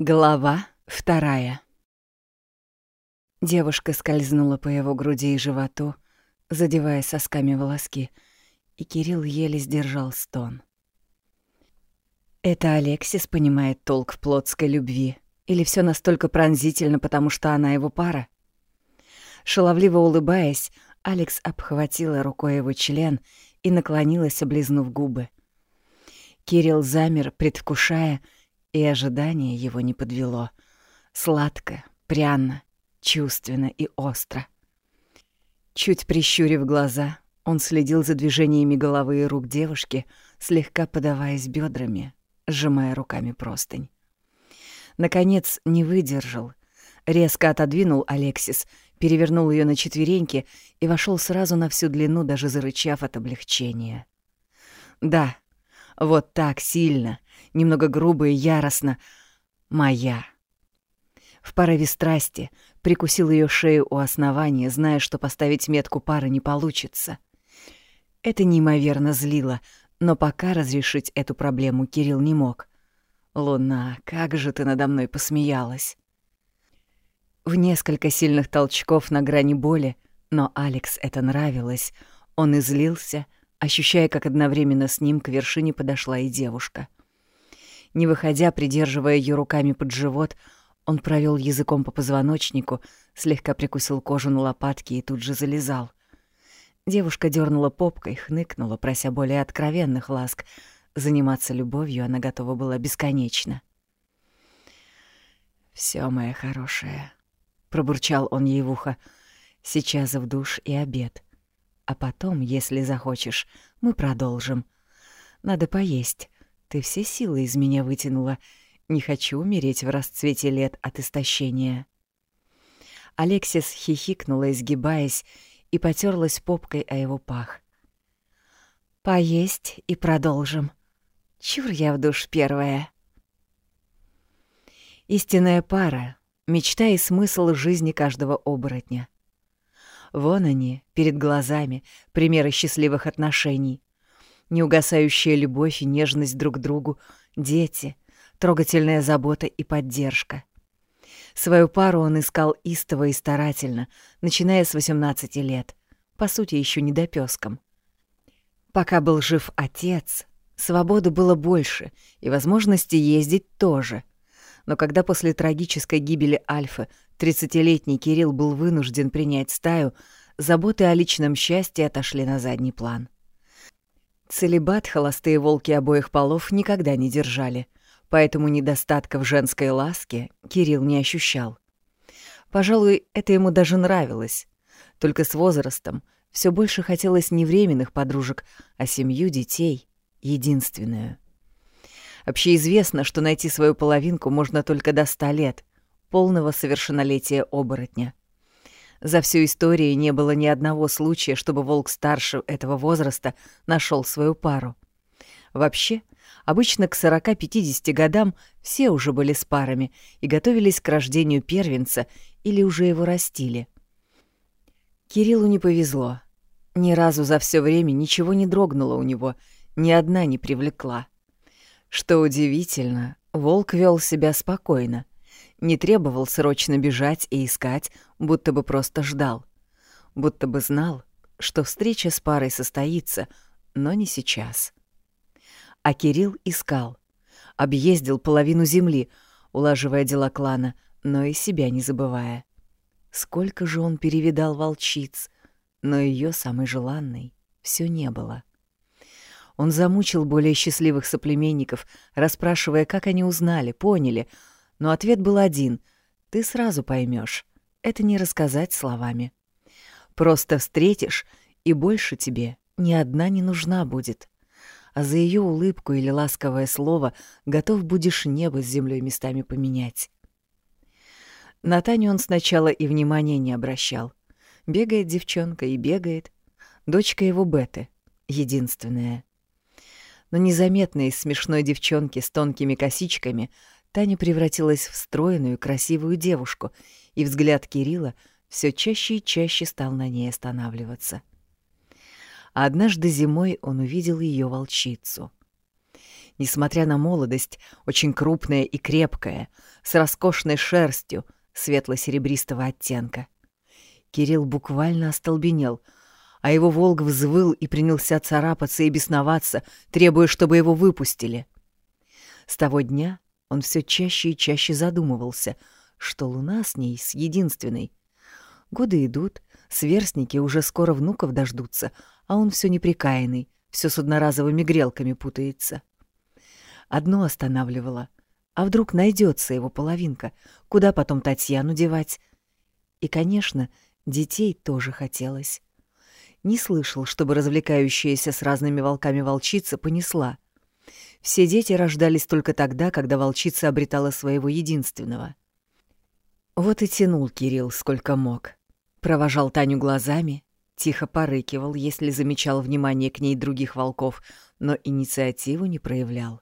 Глава вторая. Девушка скользнула по его груди и животу, задевая сосками волоски, и Кирилл еле сдержал стон. Это Алексис понимает толк в плотской любви, или все настолько пронзительно, потому что она его пара? Шаловливо улыбаясь, Алекс обхватила рукой его член и наклонилась, облизнув губы. Кирилл замер, предвкушая — и ожидание его не подвело. Сладко, пряно, чувственно и остро. Чуть прищурив глаза, он следил за движениями головы и рук девушки, слегка подаваясь бедрами, сжимая руками простынь. Наконец не выдержал. Резко отодвинул Алексис, перевернул ее на четвереньки и вошел сразу на всю длину, даже зарычав от облегчения. Да, вот так сильно, немного грубо и яростно. Моя. В порыве страсти прикусил ее шею у основания, зная, что поставить метку пары не получится. Это неимоверно злило, но пока разрешить эту проблему Кирилл не мог. «Луна, как же ты надо мной посмеялась!» В несколько сильных толчков на грани боли, но Алекс это нравилось. Он излился, ощущая, как одновременно с ним к вершине подошла и девушка — не выходя, придерживая ее руками под живот, он провел языком по позвоночнику, слегка прикусил кожу на лопатке и тут же залезал. Девушка дернула попкой, хныкнула, прося более откровенных ласк. Заниматься любовью она готова была бесконечно. Все, моя хорошая», — пробурчал он ей в ухо, — «сейчас в душ и обед. А потом, если захочешь, мы продолжим. Надо поесть. Ты все силы из меня вытянула. Не хочу умереть в расцвете лет от истощения. Алексис хихикнула, изгибаясь, и потерлась попкой о его пах. «Поесть и продолжим. Чур я в душ первая». Истинная пара — мечта и смысл жизни каждого оборотня. Вон они, перед глазами, примеры счастливых отношений неугасающая любовь и нежность друг к другу, дети, трогательная забота и поддержка. Свою пару он искал истово и старательно, начиная с 18 лет, по сути, еще не допеском. Пока был жив отец, свободы было больше и возможности ездить тоже. Но когда после трагической гибели Альфы 30-летний Кирилл был вынужден принять стаю, заботы о личном счастье отошли на задний план. Целебат холостые волки обоих полов никогда не держали, поэтому недостатка в женской ласке Кирилл не ощущал. Пожалуй, это ему даже нравилось. Только с возрастом все больше хотелось не временных подружек, а семью детей, единственную. Общеизвестно, что найти свою половинку можно только до ста лет, полного совершеннолетия оборотня. За всю историю не было ни одного случая, чтобы волк старше этого возраста нашел свою пару. Вообще, обычно к 40-50 годам все уже были с парами и готовились к рождению первенца или уже его растили. Кириллу не повезло. Ни разу за все время ничего не дрогнуло у него, ни одна не привлекла. Что удивительно, волк вел себя спокойно — не требовал срочно бежать и искать, будто бы просто ждал. Будто бы знал, что встреча с парой состоится, но не сейчас. А Кирилл искал. Объездил половину земли, улаживая дела клана, но и себя не забывая. Сколько же он перевидал волчиц, но ее самой желанной все не было. Он замучил более счастливых соплеменников, расспрашивая, как они узнали, поняли — но ответ был один — ты сразу поймешь. Это не рассказать словами. Просто встретишь, и больше тебе ни одна не нужна будет. А за ее улыбку или ласковое слово готов будешь небо с землей местами поменять. На Таню он сначала и внимания не обращал. Бегает девчонка и бегает. Дочка его Беты, единственная. Но незаметно из смешной девчонки с тонкими косичками — Таня превратилась в стройную, красивую девушку, и взгляд Кирилла все чаще и чаще стал на ней останавливаться. однажды зимой он увидел ее волчицу. несмотря на молодость, очень крупная и крепкая, с роскошной шерстью светло-серебристого оттенка. Кирилл буквально остолбенел, а его волк взвыл и принялся царапаться и бесноваться, требуя, чтобы его выпустили. С того дня он все чаще и чаще задумывался, что луна с ней, с единственной. Годы идут, сверстники уже скоро внуков дождутся, а он все неприкаянный, все с одноразовыми грелками путается. Одно останавливало. А вдруг найдется его половинка? Куда потом Татьяну девать? И, конечно, детей тоже хотелось. Не слышал, чтобы развлекающаяся с разными волками волчица понесла. Все дети рождались только тогда, когда волчица обретала своего единственного. Вот и тянул Кирилл сколько мог. Провожал Таню глазами, тихо порыкивал, если замечал внимание к ней других волков, но инициативу не проявлял.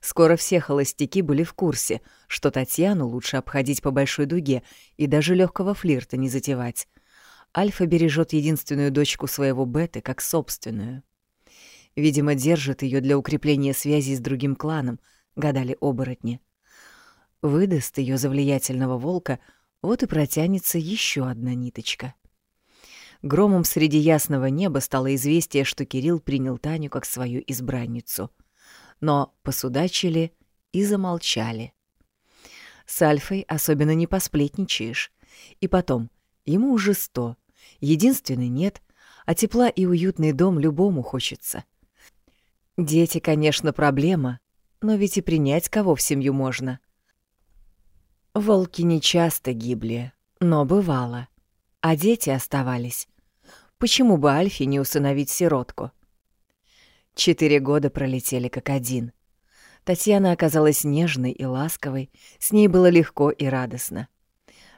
Скоро все холостяки были в курсе, что Татьяну лучше обходить по большой дуге и даже легкого флирта не затевать. Альфа бережет единственную дочку своего Беты как собственную. Видимо, держит ее для укрепления связи с другим кланом, гадали оборотни. Выдаст ее за влиятельного волка, вот и протянется еще одна ниточка. Громом среди ясного неба стало известие, что Кирилл принял Таню как свою избранницу. Но посудачили и замолчали. С Альфой особенно не посплетничаешь. И потом, ему уже сто, единственный нет, а тепла и уютный дом любому хочется — Дети, конечно, проблема, но ведь и принять кого в семью можно. Волки не часто гибли, но бывало. А дети оставались. Почему бы Альфе не усыновить сиротку? Четыре года пролетели как один. Татьяна оказалась нежной и ласковой, с ней было легко и радостно.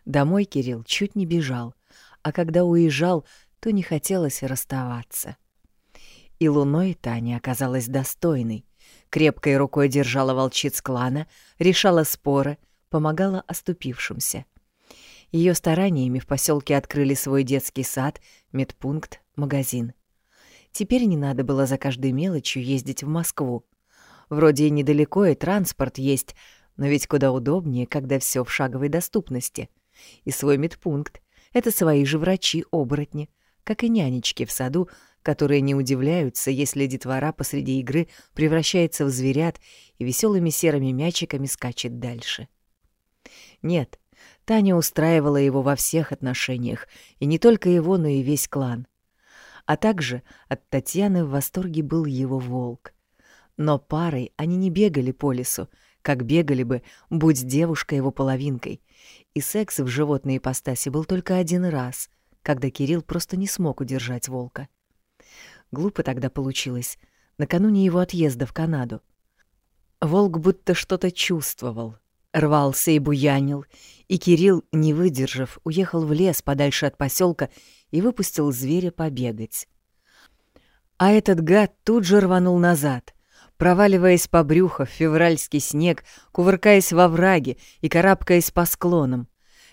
Домой Кирилл чуть не бежал, а когда уезжал, то не хотелось расставаться. И луной Таня оказалась достойной. Крепкой рукой держала волчиц клана, решала споры, помогала оступившимся. Ее стараниями в поселке открыли свой детский сад, медпункт, магазин. Теперь не надо было за каждой мелочью ездить в Москву. Вроде и недалеко, и транспорт есть, но ведь куда удобнее, когда все в шаговой доступности. И свой медпункт — это свои же врачи-оборотни, как и нянечки в саду, которые не удивляются, если детвора посреди игры превращается в зверят и веселыми серыми мячиками скачет дальше. Нет, Таня устраивала его во всех отношениях, и не только его, но и весь клан. А также от Татьяны в восторге был его волк. Но парой они не бегали по лесу, как бегали бы, будь девушка его половинкой. И секс в животной ипостаси был только один раз, когда Кирилл просто не смог удержать волка. Глупо тогда получилось, накануне его отъезда в Канаду. Волк будто что-то чувствовал, рвался и буянил, и Кирилл, не выдержав, уехал в лес подальше от поселка и выпустил зверя побегать. А этот гад тут же рванул назад, проваливаясь по брюху в февральский снег, кувыркаясь во враге и карабкаясь по склонам.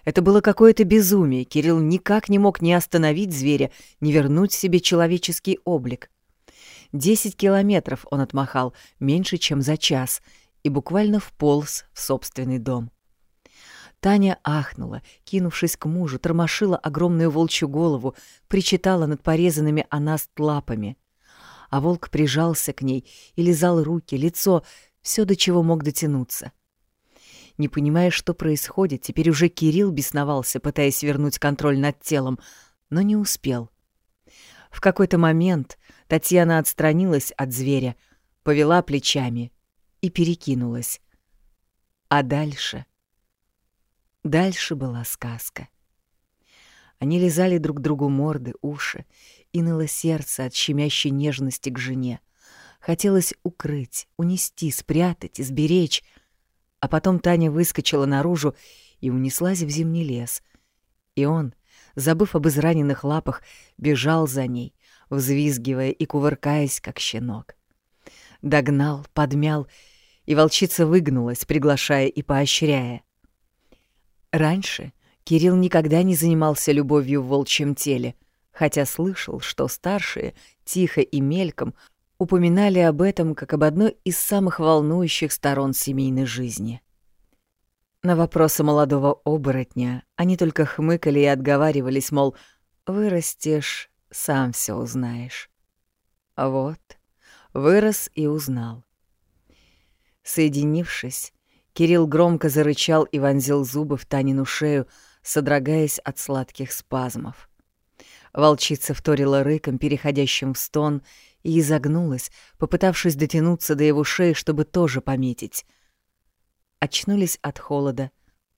Это было какое-то безумие. Кирилл никак не мог ни остановить зверя, ни вернуть себе человеческий облик. Десять километров он отмахал, меньше, чем за час, и буквально вполз в собственный дом. Таня ахнула, кинувшись к мужу, тормошила огромную волчью голову, причитала над порезанными анаст лапами. А волк прижался к ней и лизал руки, лицо, все, до чего мог дотянуться. Не понимая, что происходит, теперь уже Кирилл бесновался, пытаясь вернуть контроль над телом, но не успел. В какой-то момент Татьяна отстранилась от зверя, повела плечами и перекинулась. А дальше... Дальше была сказка. Они лизали друг другу морды, уши, и ныло сердце от щемящей нежности к жене. Хотелось укрыть, унести, спрятать, изберечь — а потом Таня выскочила наружу и унеслась в зимний лес. И он, забыв об израненных лапах, бежал за ней, взвизгивая и кувыркаясь, как щенок. Догнал, подмял, и волчица выгнулась, приглашая и поощряя. Раньше Кирилл никогда не занимался любовью в волчьем теле, хотя слышал, что старшие, тихо и мельком, упоминали об этом как об одной из самых волнующих сторон семейной жизни. На вопросы молодого оборотня они только хмыкали и отговаривались, мол, «Вырастешь, сам все узнаешь». Вот, вырос и узнал. Соединившись, Кирилл громко зарычал и вонзил зубы в Танину шею, содрогаясь от сладких спазмов. Волчица вторила рыком, переходящим в стон, и изогнулась, попытавшись дотянуться до его шеи, чтобы тоже пометить. Очнулись от холода,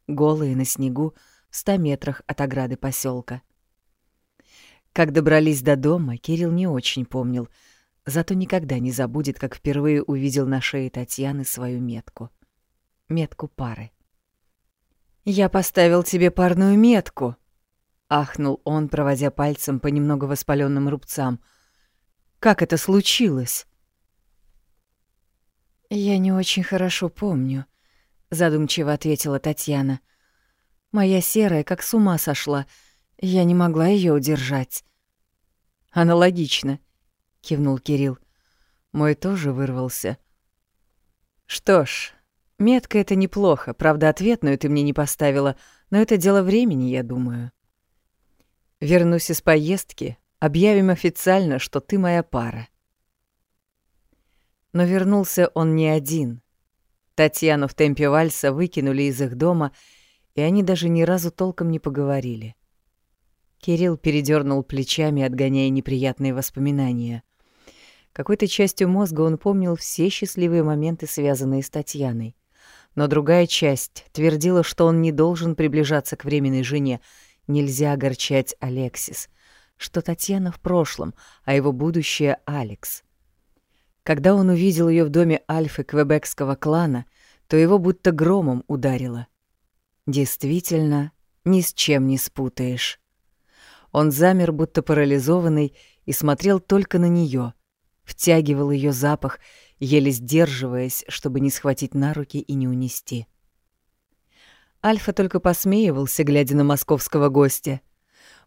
голые на снегу, в ста метрах от ограды поселка. Как добрались до дома, Кирилл не очень помнил, зато никогда не забудет, как впервые увидел на шее Татьяны свою метку. Метку пары. «Я поставил тебе парную метку», — ахнул он, проводя пальцем по немного воспаленным рубцам. «Как это случилось?» «Я не очень хорошо помню», — задумчиво ответила Татьяна. «Моя серая как с ума сошла. Я не могла ее удержать». «Аналогично», — кивнул Кирилл. «Мой тоже вырвался». «Что ж, метка — это неплохо. Правда, ответную ты мне не поставила, но это дело времени, я думаю». Вернусь из поездки, объявим официально, что ты моя пара. Но вернулся он не один. Татьяну в темпе вальса выкинули из их дома, и они даже ни разу толком не поговорили. Кирилл передернул плечами, отгоняя неприятные воспоминания. Какой-то частью мозга он помнил все счастливые моменты, связанные с Татьяной. Но другая часть твердила, что он не должен приближаться к временной жене, Нельзя огорчать Алексис, что Татьяна в прошлом, а его будущее — Алекс. Когда он увидел ее в доме Альфы квебекского клана, то его будто громом ударило. Действительно, ни с чем не спутаешь. Он замер, будто парализованный, и смотрел только на нее, втягивал ее запах, еле сдерживаясь, чтобы не схватить на руки и не унести. — Альфа только посмеивался, глядя на московского гостя.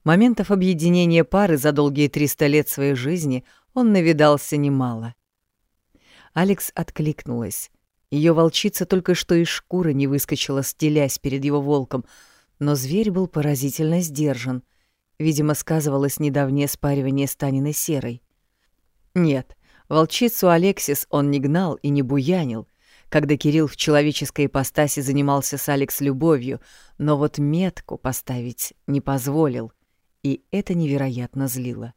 Моментов объединения пары за долгие 300 лет своей жизни он навидался немало. Алекс откликнулась. Ее волчица только что из шкуры не выскочила, стелясь перед его волком, но зверь был поразительно сдержан. Видимо, сказывалось недавнее спаривание с Таниной Серой. Нет, волчицу Алексис он не гнал и не буянил, когда Кирилл в человеческой ипостаси занимался с Алекс любовью, но вот метку поставить не позволил, и это невероятно злило.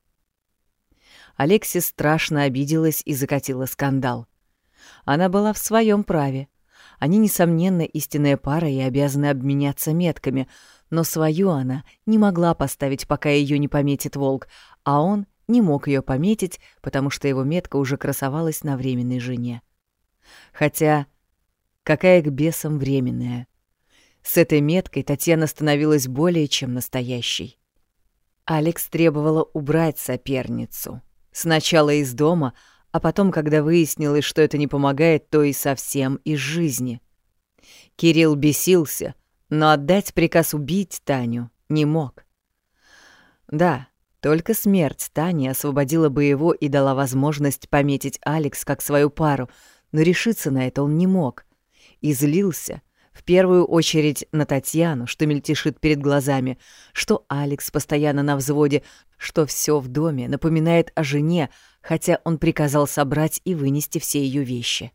Алексис страшно обиделась и закатила скандал. Она была в своем праве. Они, несомненно, истинная пара и обязаны обменяться метками, но свою она не могла поставить, пока ее не пометит волк, а он не мог ее пометить, потому что его метка уже красовалась на временной жене. Хотя какая к бесам временная. С этой меткой Татьяна становилась более чем настоящей. Алекс требовала убрать соперницу. Сначала из дома, а потом, когда выяснилось, что это не помогает, то и совсем из жизни. Кирилл бесился, но отдать приказ убить Таню не мог. Да, только смерть Тани освободила бы его и дала возможность пометить Алекс как свою пару — но решиться на это он не мог. И злился, в первую очередь на Татьяну, что мельтешит перед глазами, что Алекс постоянно на взводе, что все в доме напоминает о жене, хотя он приказал собрать и вынести все ее вещи.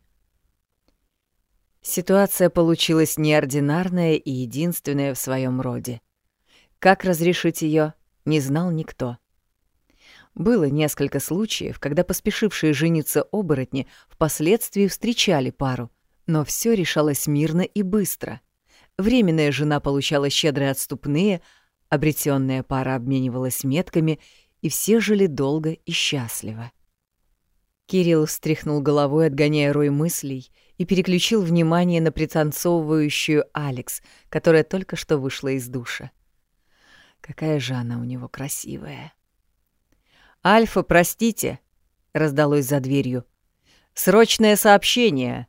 Ситуация получилась неординарная и единственная в своем роде. Как разрешить ее, не знал никто. Было несколько случаев, когда поспешившие жениться оборотни впоследствии встречали пару, но все решалось мирно и быстро. Временная жена получала щедрые отступные, обретенная пара обменивалась метками, и все жили долго и счастливо. Кирилл встряхнул головой, отгоняя рой мыслей, и переключил внимание на пританцовывающую Алекс, которая только что вышла из душа. Какая же она у него красивая. «Альфа, простите», — раздалось за дверью. «Срочное сообщение».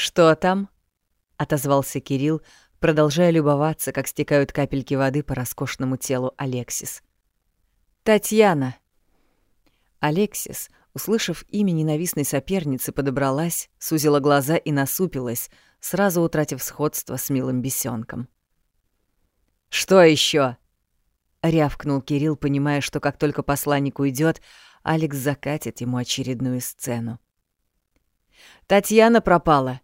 «Что там?» — отозвался Кирилл, продолжая любоваться, как стекают капельки воды по роскошному телу Алексис. «Татьяна». Алексис, Услышав имя ненавистной соперницы, подобралась, сузила глаза и насупилась, сразу утратив сходство с милым бесенком. «Что еще? рявкнул Кирилл, понимая, что как только посланник уйдет, Алекс закатит ему очередную сцену. «Татьяна пропала.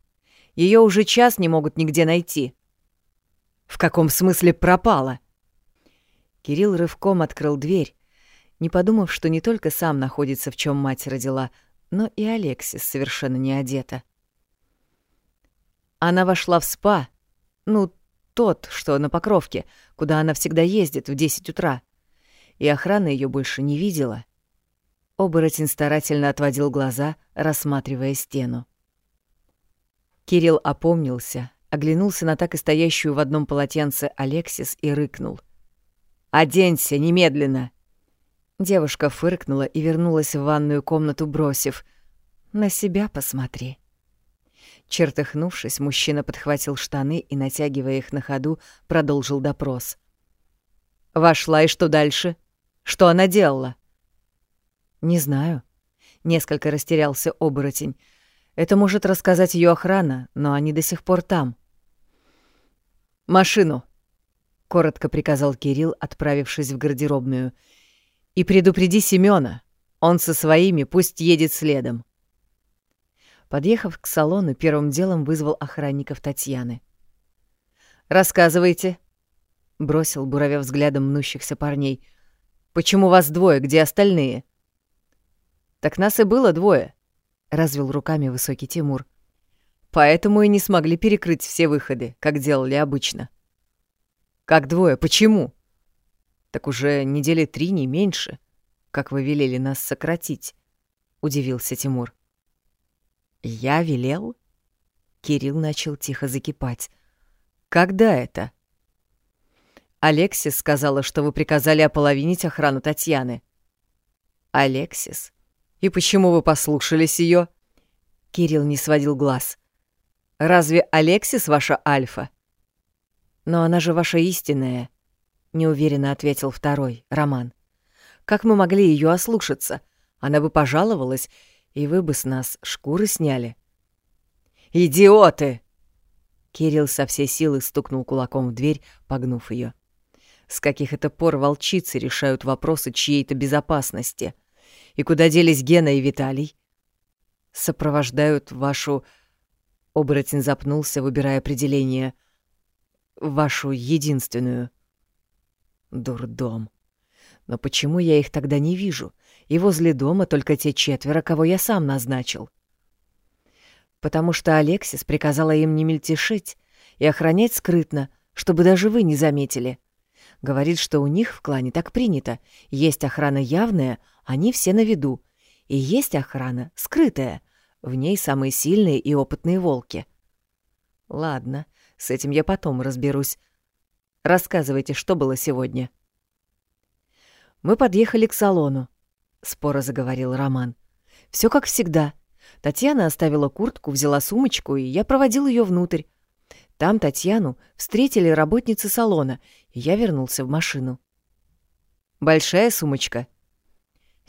Ее уже час не могут нигде найти». «В каком смысле пропала?» Кирилл рывком открыл дверь, не подумав, что не только сам находится, в чем мать родила, но и Алексис совершенно не одета. Она вошла в спа, ну, тот, что на Покровке, куда она всегда ездит в 10 утра, и охрана ее больше не видела. Оборотень старательно отводил глаза, рассматривая стену. Кирилл опомнился, оглянулся на так и стоящую в одном полотенце Алексис и рыкнул. «Оденься немедленно!» Девушка фыркнула и вернулась в ванную комнату, бросив «На себя посмотри». Чертыхнувшись, мужчина подхватил штаны и, натягивая их на ходу, продолжил допрос. «Вошла, и что дальше? Что она делала?» «Не знаю». Несколько растерялся оборотень. «Это может рассказать ее охрана, но они до сих пор там». «Машину!» — коротко приказал Кирилл, отправившись в гардеробную — и предупреди Семёна. Он со своими пусть едет следом. Подъехав к салону, первым делом вызвал охранников Татьяны. «Рассказывайте», — бросил, буравя взглядом мнущихся парней. «Почему вас двое, где остальные?» «Так нас и было двое», — развел руками высокий Тимур. «Поэтому и не смогли перекрыть все выходы, как делали обычно». «Как двое? Почему?» Так уже недели три, не меньше, как вы велели нас сократить, — удивился Тимур. Я велел? Кирилл начал тихо закипать. Когда это? Алексис сказала, что вы приказали ополовинить охрану Татьяны. Алексис? И почему вы послушались ее? Кирилл не сводил глаз. Разве Алексис ваша альфа? Но она же ваша истинная неуверенно ответил второй, Роман. Как мы могли ее ослушаться? Она бы пожаловалась, и вы бы с нас шкуры сняли. Идиоты! Кирилл со всей силы стукнул кулаком в дверь, погнув ее. С каких это пор волчицы решают вопросы чьей-то безопасности? И куда делись Гена и Виталий? Сопровождают вашу... Оборотень запнулся, выбирая определение. Вашу единственную. Дурдом. Но почему я их тогда не вижу? И возле дома только те четверо, кого я сам назначил. Потому что Алексис приказала им не мельтешить и охранять скрытно, чтобы даже вы не заметили. Говорит, что у них в клане так принято. Есть охрана явная, они все на виду. И есть охрана скрытая. В ней самые сильные и опытные волки. Ладно, с этим я потом разберусь. Рассказывайте, что было сегодня. Мы подъехали к салону, споро заговорил Роман. Все как всегда. Татьяна оставила куртку, взяла сумочку, и я проводил ее внутрь. Там Татьяну встретили работницы салона, и я вернулся в машину. Большая сумочка?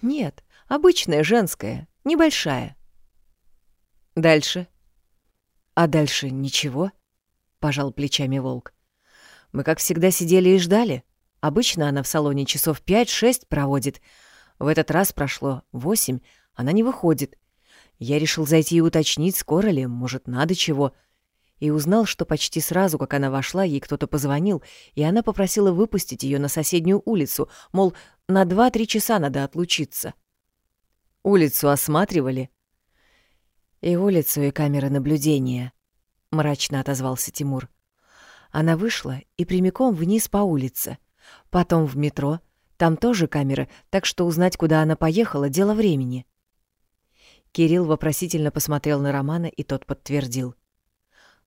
Нет, обычная женская, небольшая. Дальше? А дальше ничего? Пожал плечами волк. Мы, как всегда, сидели и ждали. Обычно она в салоне часов 5-6 проводит. В этот раз прошло 8, она не выходит. Я решил зайти и уточнить, скоро ли, может, надо чего. И узнал, что почти сразу, как она вошла, ей кто-то позвонил, и она попросила выпустить ее на соседнюю улицу, мол, на 2-3 часа надо отлучиться. Улицу осматривали. И улицу, и камеры наблюдения, — мрачно отозвался Тимур. Она вышла и прямиком вниз по улице. Потом в метро. Там тоже камеры, так что узнать, куда она поехала, дело времени. Кирилл вопросительно посмотрел на Романа, и тот подтвердил.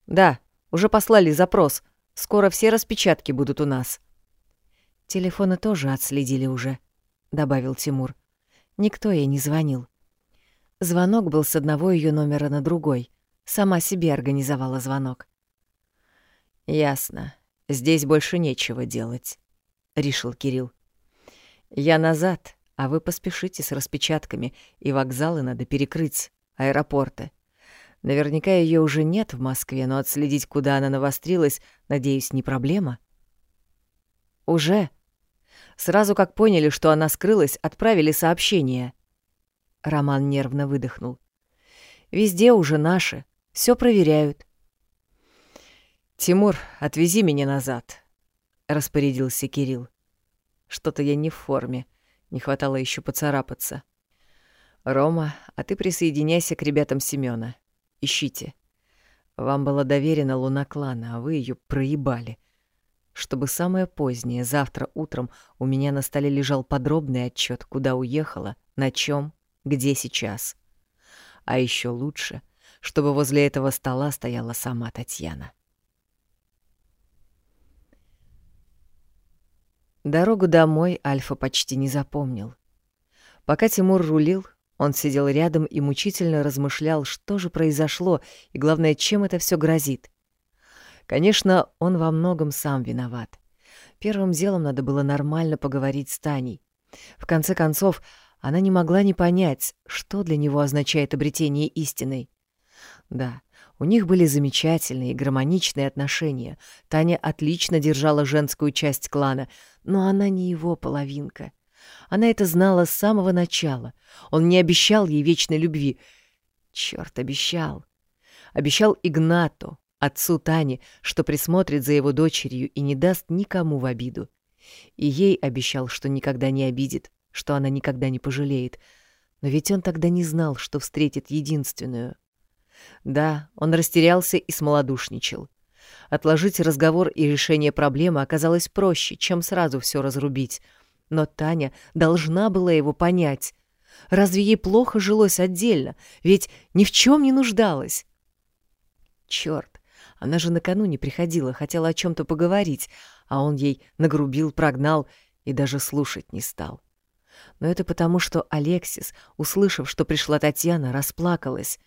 «Да, уже послали запрос. Скоро все распечатки будут у нас». «Телефоны тоже отследили уже», — добавил Тимур. «Никто ей не звонил. Звонок был с одного ее номера на другой. Сама себе организовала звонок. «Ясно. Здесь больше нечего делать», — решил Кирилл. «Я назад, А вы поспешите с распечатками, и вокзалы надо перекрыть, аэропорты. Наверняка ее уже нет в Москве, но отследить, куда она навострилась, надеюсь, не проблема. Уже. Сразу как поняли, что она скрылась, отправили сообщение. Роман нервно выдохнул. Везде уже наши, все проверяют. Тимур, отвези меня назад, распорядился Кирилл. Что-то я не в форме, не хватало еще поцарапаться. Рома, а ты присоединяйся к ребятам Семёна. Ищите. Вам была доверена луна клана, а вы ее проебали. Чтобы самое позднее, завтра утром, у меня на столе лежал подробный отчет, куда уехала, на чем, где сейчас. А еще лучше, чтобы возле этого стола стояла сама Татьяна. Дорогу домой Альфа почти не запомнил. Пока Тимур рулил, он сидел рядом и мучительно размышлял, что же произошло и, главное, чем это все грозит. Конечно, он во многом сам виноват. Первым делом надо было нормально поговорить с Таней. В конце концов, она не могла не понять, что для него означает обретение истины. Да, у них были замечательные, гармоничные отношения. Таня отлично держала женскую часть клана, но она не его половинка. Она это знала с самого начала. Он не обещал ей вечной любви. Черт, обещал. Обещал Игнату, отцу Тани, что присмотрит за его дочерью и не даст никому в обиду. И ей обещал, что никогда не обидит, что она никогда не пожалеет. Но ведь он тогда не знал, что встретит единственную. Да, он растерялся и смолодушничал. Отложить разговор и решение проблемы оказалось проще, чем сразу все разрубить — но Таня должна была его понять. Разве ей плохо жилось отдельно? Ведь ни в чем не нуждалась. Черт, она же накануне приходила, хотела о чем-то поговорить, а он ей нагрубил, прогнал и даже слушать не стал. Но это потому, что Алексис, услышав, что пришла Татьяна, расплакалась.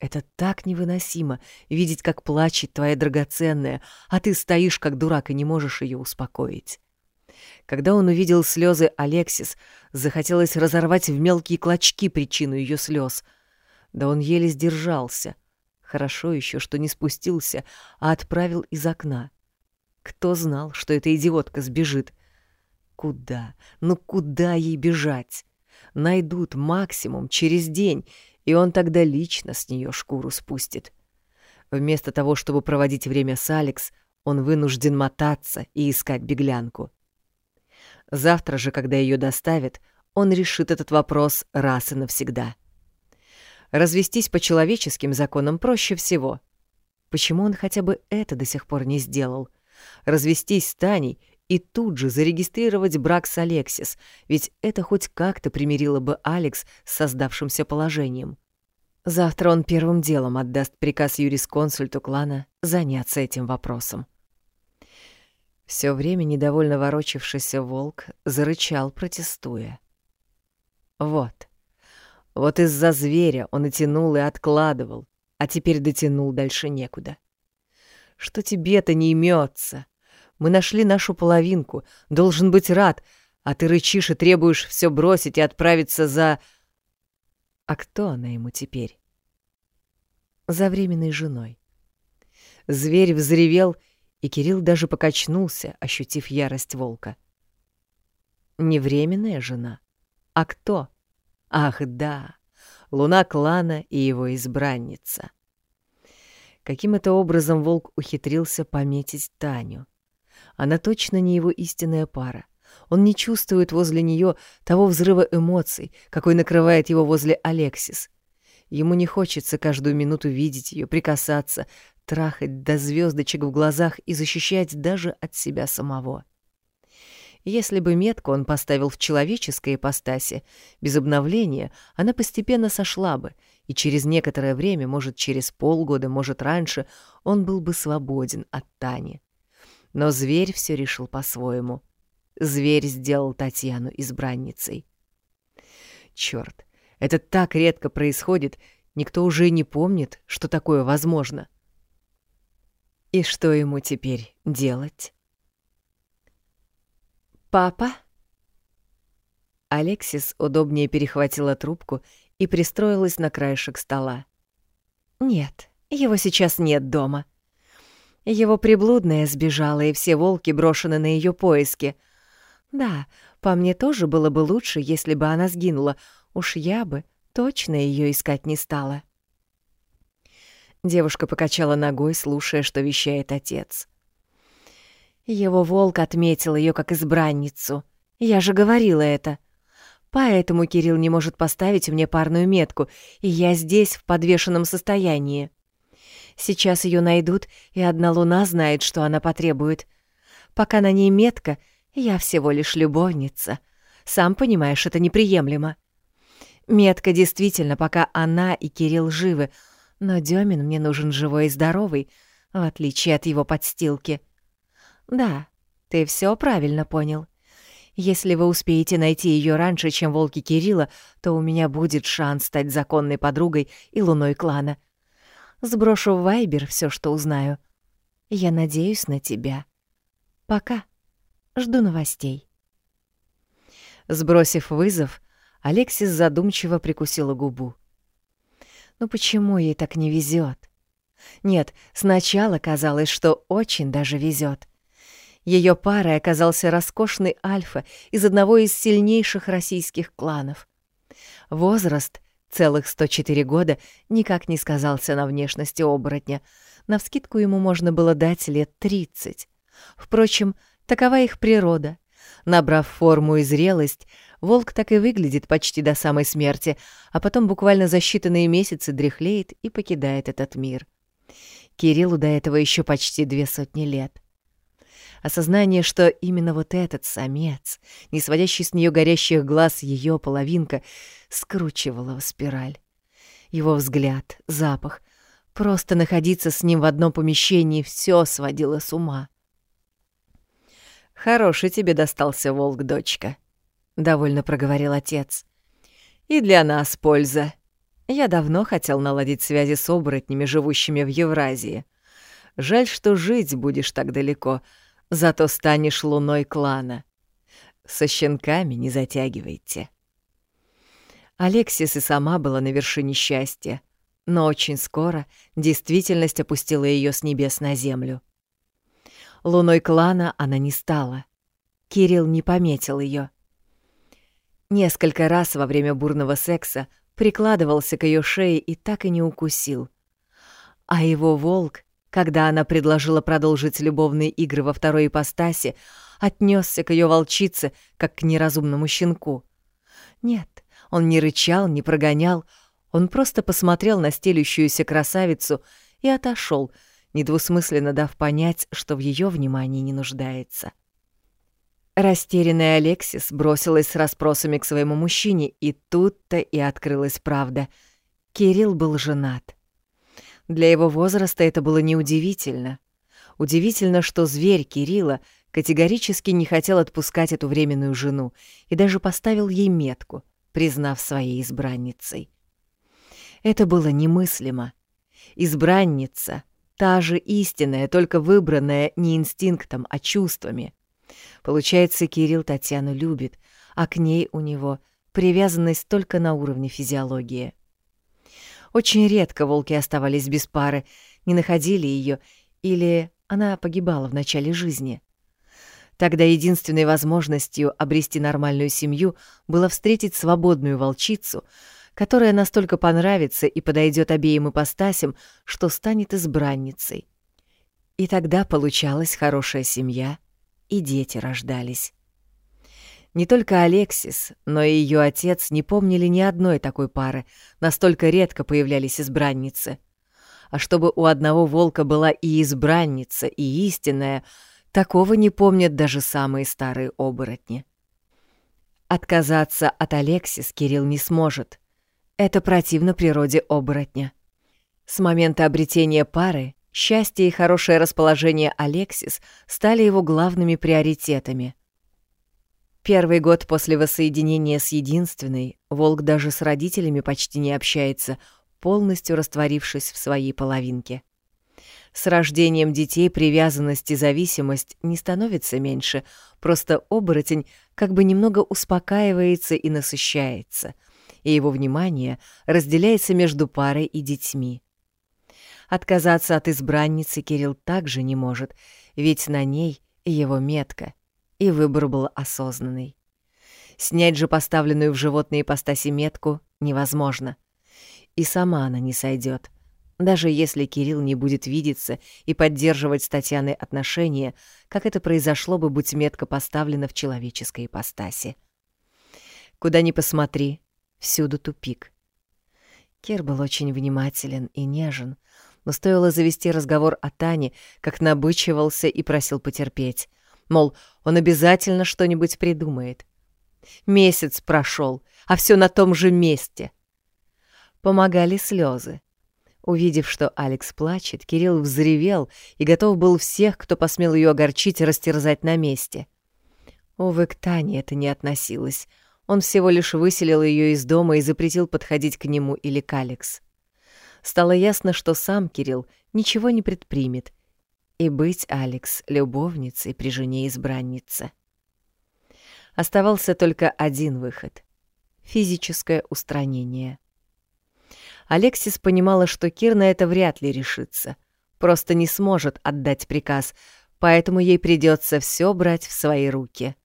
Это так невыносимо — видеть, как плачет твоя драгоценная, а ты стоишь, как дурак, и не можешь ее успокоить. Когда он увидел слезы Алексис, захотелось разорвать в мелкие клочки причину ее слез. Да он еле сдержался. Хорошо еще, что не спустился, а отправил из окна. Кто знал, что эта идиотка сбежит? Куда? Ну куда ей бежать? Найдут максимум через день, и он тогда лично с нее шкуру спустит. Вместо того, чтобы проводить время с Алекс, он вынужден мотаться и искать беглянку. Завтра же, когда ее доставят, он решит этот вопрос раз и навсегда. Развестись по человеческим законам проще всего. Почему он хотя бы это до сих пор не сделал? Развестись с Таней и тут же зарегистрировать брак с Алексис, ведь это хоть как-то примирило бы Алекс с создавшимся положением. Завтра он первым делом отдаст приказ юрисконсульту клана заняться этим вопросом. Все время недовольно ворочавшийся волк зарычал, протестуя. Вот. Вот из-за зверя он и тянул, и откладывал, а теперь дотянул дальше некуда. Что тебе-то не имется? Мы нашли нашу половинку, должен быть рад, а ты рычишь и требуешь все бросить и отправиться за... А кто она ему теперь? За временной женой. Зверь взревел и Кирилл даже покачнулся, ощутив ярость волка. Не временная жена, а кто? Ах, да, луна клана и его избранница. Каким это образом волк ухитрился пометить Таню? Она точно не его истинная пара. Он не чувствует возле нее того взрыва эмоций, какой накрывает его возле Алексис. Ему не хочется каждую минуту видеть ее, прикасаться, трахать до звездочек в глазах и защищать даже от себя самого. Если бы метку он поставил в человеческой ипостаси, без обновления она постепенно сошла бы, и через некоторое время, может, через полгода, может, раньше, он был бы свободен от Тани. Но зверь все решил по-своему. Зверь сделал Татьяну избранницей. Черт, это так редко происходит, никто уже не помнит, что такое возможно. — и что ему теперь делать? «Папа?» Алексис удобнее перехватила трубку и пристроилась на краешек стола. «Нет, его сейчас нет дома. Его приблудная сбежала, и все волки брошены на ее поиски. Да, по мне тоже было бы лучше, если бы она сгинула. Уж я бы точно ее искать не стала». Девушка покачала ногой, слушая, что вещает отец. Его волк отметил ее как избранницу. Я же говорила это. Поэтому Кирилл не может поставить мне парную метку, и я здесь в подвешенном состоянии. Сейчас ее найдут, и одна луна знает, что она потребует. Пока на ней метка, я всего лишь любовница. Сам понимаешь, это неприемлемо. Метка действительно, пока она и Кирилл живы, но Демин мне нужен живой и здоровый, в отличие от его подстилки. Да, ты все правильно понял. Если вы успеете найти ее раньше, чем волки Кирилла, то у меня будет шанс стать законной подругой и луной клана. Сброшу в Вайбер все, что узнаю. Я надеюсь на тебя. Пока. Жду новостей. Сбросив вызов, Алексис задумчиво прикусила губу. Ну почему ей так не везет? Нет, сначала казалось, что очень даже везет. Ее парой оказался роскошный альфа из одного из сильнейших российских кланов. Возраст, целых 104 года, никак не сказался на внешности оборотня. Навскидку ему можно было дать лет 30. Впрочем, такова их природа. Набрав форму и зрелость, волк так и выглядит почти до самой смерти, а потом буквально за считанные месяцы дряхлеет и покидает этот мир. Кириллу до этого еще почти две сотни лет. Осознание, что именно вот этот самец, не сводящий с нее горящих глаз ее половинка, скручивало в спираль. Его взгляд, запах, просто находиться с ним в одном помещении все сводило с ума. «Хороший тебе достался волк, дочка», — довольно проговорил отец. «И для нас польза. Я давно хотел наладить связи с оборотнями, живущими в Евразии. Жаль, что жить будешь так далеко, — Зато станешь луной клана. Со щенками не затягивайте. Алексис и сама была на вершине счастья, но очень скоро действительность опустила ее с небес на землю. Луной клана она не стала. Кирилл не пометил ее. Несколько раз во время бурного секса прикладывался к ее шее и так и не укусил. А его волк когда она предложила продолжить любовные игры во второй ипостаси, отнесся к ее волчице, как к неразумному щенку. Нет, он не рычал, не прогонял, он просто посмотрел на стелющуюся красавицу и отошел, недвусмысленно дав понять, что в ее внимании не нуждается. Растерянная Алексис бросилась с расспросами к своему мужчине, и тут-то и открылась правда. Кирилл был женат. Для его возраста это было неудивительно. Удивительно, что зверь Кирилла категорически не хотел отпускать эту временную жену и даже поставил ей метку, признав своей избранницей. Это было немыслимо. Избранница — та же истинная, только выбранная не инстинктом, а чувствами. Получается, Кирилл Татьяну любит, а к ней у него привязанность только на уровне физиологии. Очень редко волки оставались без пары, не находили ее, или она погибала в начале жизни. Тогда единственной возможностью обрести нормальную семью было встретить свободную волчицу, которая настолько понравится и подойдет обеим ипостасям, что станет избранницей. И тогда получалась хорошая семья, и дети рождались. Не только Алексис, но и ее отец не помнили ни одной такой пары, настолько редко появлялись избранницы. А чтобы у одного волка была и избранница, и истинная, такого не помнят даже самые старые оборотни. Отказаться от Алексис Кирилл не сможет. Это противно природе оборотня. С момента обретения пары счастье и хорошее расположение Алексис стали его главными приоритетами. Первый год после воссоединения с единственной волк даже с родителями почти не общается, полностью растворившись в своей половинке. С рождением детей привязанность и зависимость не становится меньше, просто оборотень как бы немного успокаивается и насыщается, и его внимание разделяется между парой и детьми. Отказаться от избранницы Кирилл также не может, ведь на ней его метка, и выбор был осознанный. Снять же поставленную в животные ипостаси метку невозможно. И сама она не сойдет. Даже если Кирилл не будет видеться и поддерживать с Татьяной отношения, как это произошло бы, будь метка поставлена в человеческой ипостаси. Куда ни посмотри, всюду тупик. Кир был очень внимателен и нежен, но стоило завести разговор о Тане, как набычивался и просил потерпеть. Мол, он обязательно что-нибудь придумает. Месяц прошел, а все на том же месте. Помогали слезы. Увидев, что Алекс плачет, Кирилл взревел и готов был всех, кто посмел ее огорчить, растерзать на месте. Увы, к Тане это не относилось. Он всего лишь выселил ее из дома и запретил подходить к нему или к Алекс. Стало ясно, что сам Кирилл ничего не предпримет, и быть Алекс любовницей при жене избранницы. Оставался только один выход — физическое устранение. Алексис понимала, что Кир на это вряд ли решится, просто не сможет отдать приказ, поэтому ей придется все брать в свои руки.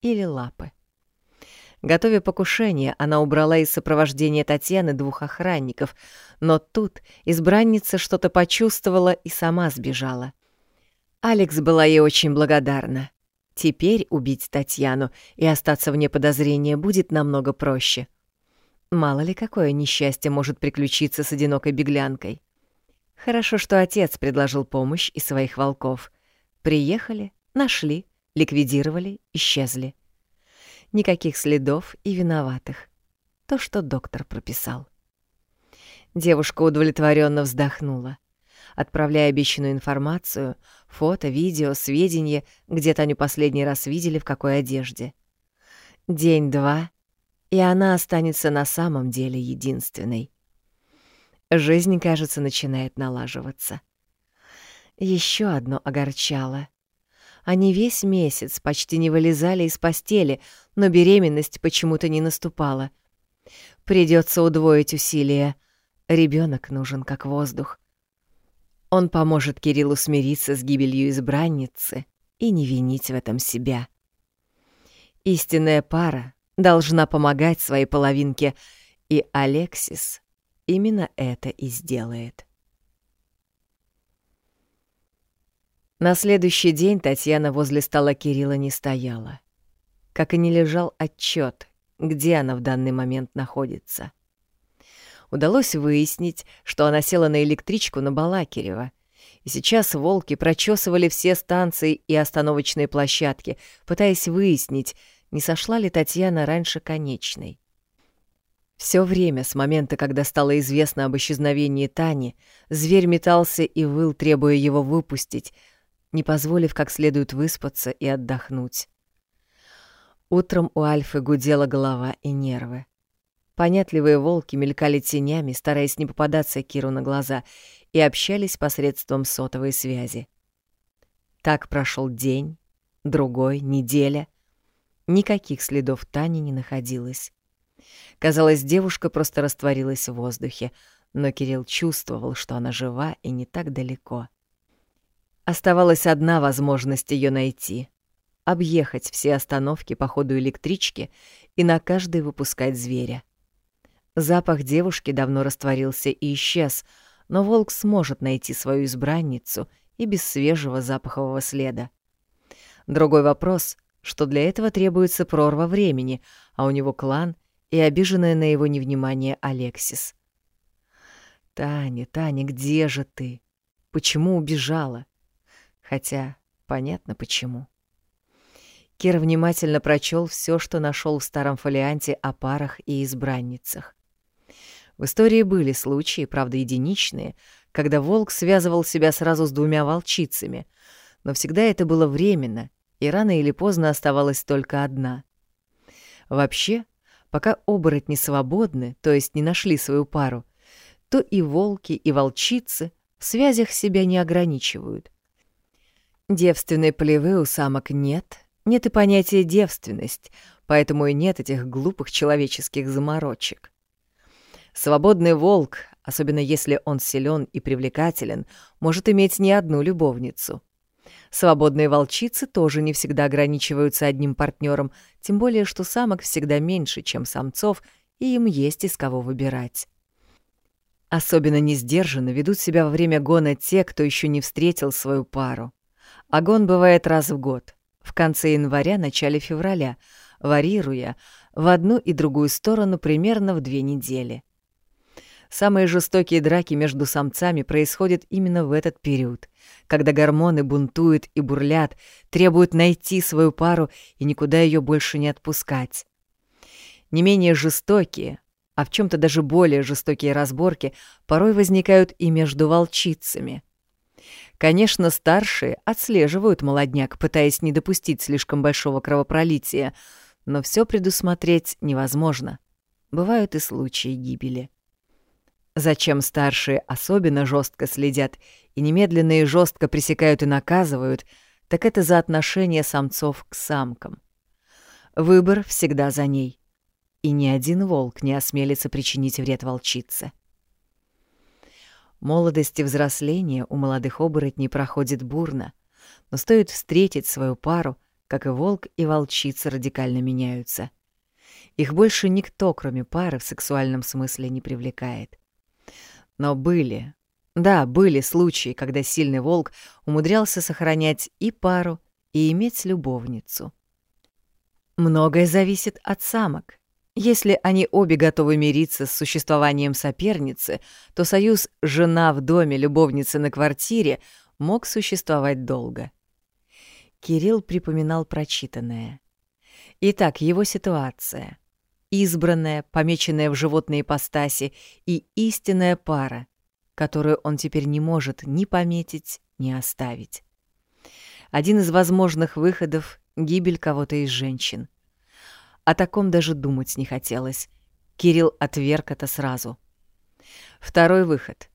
Или лапы. Готовя покушение, она убрала из сопровождения Татьяны двух охранников, но тут избранница что-то почувствовала и сама сбежала. Алекс была ей очень благодарна. Теперь убить Татьяну и остаться вне подозрения будет намного проще. Мало ли какое несчастье может приключиться с одинокой беглянкой. Хорошо, что отец предложил помощь и своих волков. Приехали, нашли, ликвидировали, исчезли. Никаких следов и виноватых. То, что доктор прописал. Девушка удовлетворенно вздохнула. Отправляя обещанную информацию, фото, видео, сведения, где Таню последний раз видели, в какой одежде. День-два, и она останется на самом деле единственной. Жизнь, кажется, начинает налаживаться. Еще одно огорчало. Они весь месяц почти не вылезали из постели, но беременность почему-то не наступала. Придется удвоить усилия. Ребенок нужен как воздух. Он поможет Кириллу смириться с гибелью избранницы и не винить в этом себя. Истинная пара должна помогать своей половинке, и Алексис именно это и сделает. На следующий день Татьяна возле стола Кирилла не стояла. Как и не лежал отчет, где она в данный момент находится. Удалось выяснить, что она села на электричку на Балакирева, и сейчас волки прочесывали все станции и остановочные площадки, пытаясь выяснить, не сошла ли Татьяна раньше конечной. Все время с момента, когда стало известно об исчезновении Тани, зверь метался и выл, требуя его выпустить, не позволив как следует выспаться и отдохнуть. Утром у Альфы гудела голова и нервы. Понятливые волки мелькали тенями, стараясь не попадаться Киру на глаза, и общались посредством сотовой связи. Так прошел день, другой, неделя. Никаких следов Тани не находилось. Казалось, девушка просто растворилась в воздухе, но Кирилл чувствовал, что она жива и не так далеко. Оставалась одна возможность ее найти — объехать все остановки по ходу электрички и на каждой выпускать зверя. Запах девушки давно растворился и исчез, но волк сможет найти свою избранницу и без свежего запахового следа. Другой вопрос, что для этого требуется прорва времени, а у него клан и обиженная на его невнимание Алексис. «Таня, Таня, где же ты? Почему убежала?» Хотя понятно почему. Кир внимательно прочел все, что нашел в старом фолианте о парах и избранницах. В истории были случаи, правда, единичные, когда волк связывал себя сразу с двумя волчицами, но всегда это было временно, и рано или поздно оставалась только одна. Вообще, пока оборотни свободны, то есть не нашли свою пару, то и волки, и волчицы в связях себя не ограничивают. Девственной плевы у самок нет, нет и понятия девственность, поэтому и нет этих глупых человеческих заморочек. Свободный волк, особенно если он силен и привлекателен, может иметь не одну любовницу. Свободные волчицы тоже не всегда ограничиваются одним партнером, тем более что самок всегда меньше, чем самцов, и им есть из кого выбирать. Особенно несдержанно ведут себя во время гона те, кто еще не встретил свою пару. А бывает раз в год, в конце января, начале февраля, варьируя в одну и другую сторону примерно в две недели. Самые жестокие драки между самцами происходят именно в этот период, когда гормоны бунтуют и бурлят, требуют найти свою пару и никуда ее больше не отпускать. Не менее жестокие, а в чем то даже более жестокие разборки порой возникают и между волчицами. Конечно, старшие отслеживают молодняк, пытаясь не допустить слишком большого кровопролития, но все предусмотреть невозможно. Бывают и случаи гибели. Зачем старшие особенно жестко следят и немедленно и жестко пресекают и наказывают, так это за отношение самцов к самкам. Выбор всегда за ней, и ни один волк не осмелится причинить вред волчице. Молодость и взросление у молодых оборотней проходит бурно, но стоит встретить свою пару, как и волк и волчица радикально меняются. Их больше никто, кроме пары, в сексуальном смысле не привлекает. Но были, да, были случаи, когда сильный волк умудрялся сохранять и пару, и иметь любовницу. Многое зависит от самок. Если они обе готовы мириться с существованием соперницы, то союз «жена в доме, любовница на квартире» мог существовать долго. Кирилл припоминал прочитанное. Итак, его ситуация — избранная, помеченная в животной ипостаси, и истинная пара, которую он теперь не может ни пометить, ни оставить. Один из возможных выходов — гибель кого-то из женщин. О таком даже думать не хотелось. Кирилл отверг это сразу. Второй выход.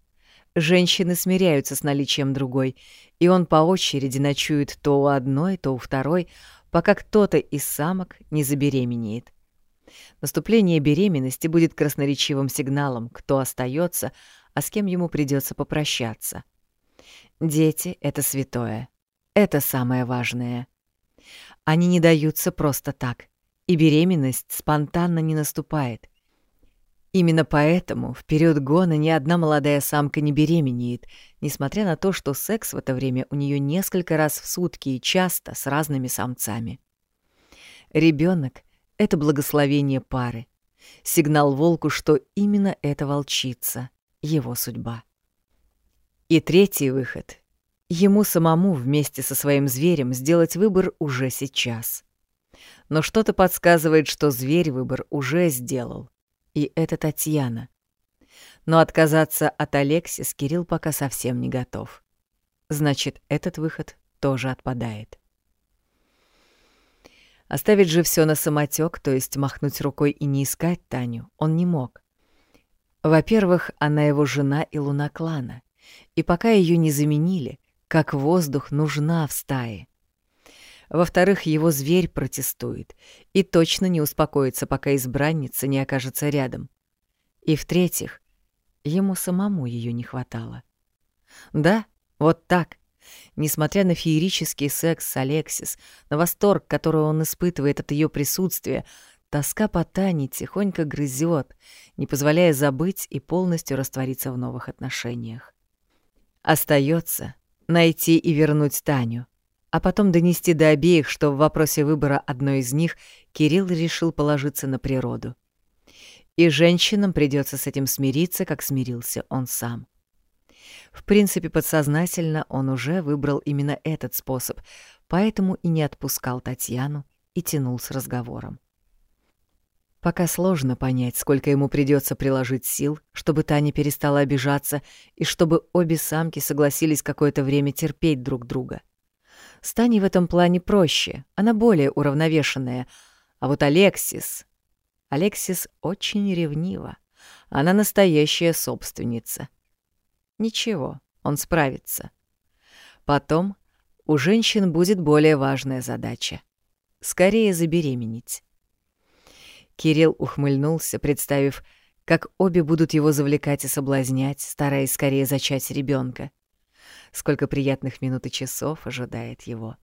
Женщины смиряются с наличием другой, и он по очереди ночует то у одной, то у второй, пока кто-то из самок не забеременеет. Наступление беременности будет красноречивым сигналом, кто остается, а с кем ему придется попрощаться. Дети — это святое. Это самое важное. Они не даются просто так, и беременность спонтанно не наступает. Именно поэтому в период гона ни одна молодая самка не беременеет, несмотря на то, что секс в это время у нее несколько раз в сутки и часто с разными самцами. Ребенок это благословение пары. Сигнал волку, что именно эта волчица — его судьба. И третий выход — ему самому вместе со своим зверем сделать выбор уже сейчас. Но что-то подсказывает, что зверь выбор уже сделал. И это Татьяна. Но отказаться от Алексис Кирилл пока совсем не готов. Значит, этот выход тоже отпадает. Оставить же все на самотек, то есть махнуть рукой и не искать Таню, он не мог. Во-первых, она его жена и луна клана, и пока ее не заменили, как воздух нужна в стае. Во-вторых, его зверь протестует и точно не успокоится, пока избранница не окажется рядом. И в-третьих, ему самому ее не хватало. Да, вот так, Несмотря на феерический секс с Алексис, на восторг, который он испытывает от ее присутствия, тоска по Тане тихонько грызет, не позволяя забыть и полностью раствориться в новых отношениях. Остается найти и вернуть Таню, а потом донести до обеих, что в вопросе выбора одной из них Кирилл решил положиться на природу. И женщинам придется с этим смириться, как смирился он сам. В принципе, подсознательно он уже выбрал именно этот способ, поэтому и не отпускал Татьяну и тянул с разговором. Пока сложно понять, сколько ему придется приложить сил, чтобы Таня перестала обижаться и чтобы обе самки согласились какое-то время терпеть друг друга. С Таней в этом плане проще, она более уравновешенная, а вот Алексис... Алексис очень ревнива. Она настоящая собственница — Ничего, Он справится. Потом у женщин будет более важная задача — скорее забеременеть. Кирилл ухмыльнулся, представив, как обе будут его завлекать и соблазнять, стараясь скорее зачать ребенка. Сколько приятных минут и часов ожидает его.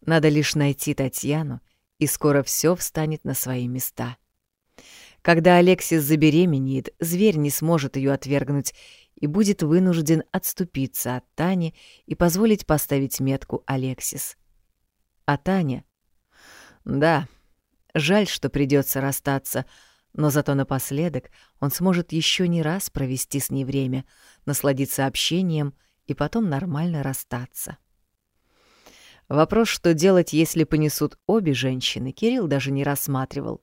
Надо лишь найти Татьяну, и скоро все встанет на свои места. Когда Алексис забеременеет, зверь не сможет ее отвергнуть и будет вынужден отступиться от Тани и позволить поставить метку Алексис. А Таня? Да, жаль, что придется расстаться, но зато напоследок он сможет еще не раз провести с ней время, насладиться общением и потом нормально расстаться. Вопрос, что делать, если понесут обе женщины, Кирилл даже не рассматривал.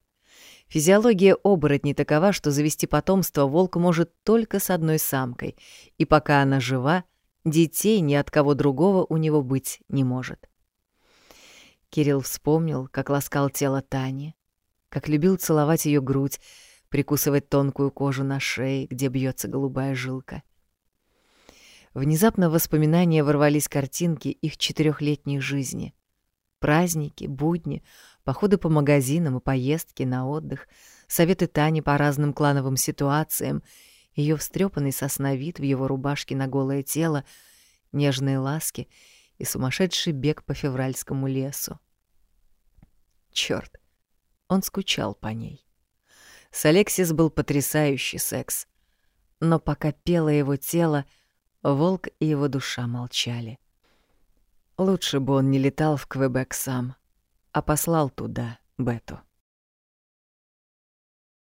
Физиология оборотней такова, что завести потомство волк может только с одной самкой, и пока она жива, детей ни от кого другого у него быть не может. Кирилл вспомнил, как ласкал тело Тани, как любил целовать ее грудь, прикусывать тонкую кожу на шее, где бьется голубая жилка. Внезапно в воспоминания ворвались картинки их четырехлетней жизни. Праздники, будни, походы по магазинам и поездки на отдых, советы Тани по разным клановым ситуациям, ее встрепанный сосновид в его рубашке на голое тело, нежные ласки и сумасшедший бег по февральскому лесу. Чёрт, он скучал по ней. С Алексис был потрясающий секс. Но пока пело его тело, Волк и его душа молчали. Лучше бы он не летал в Квебек сам, а послал туда Бету.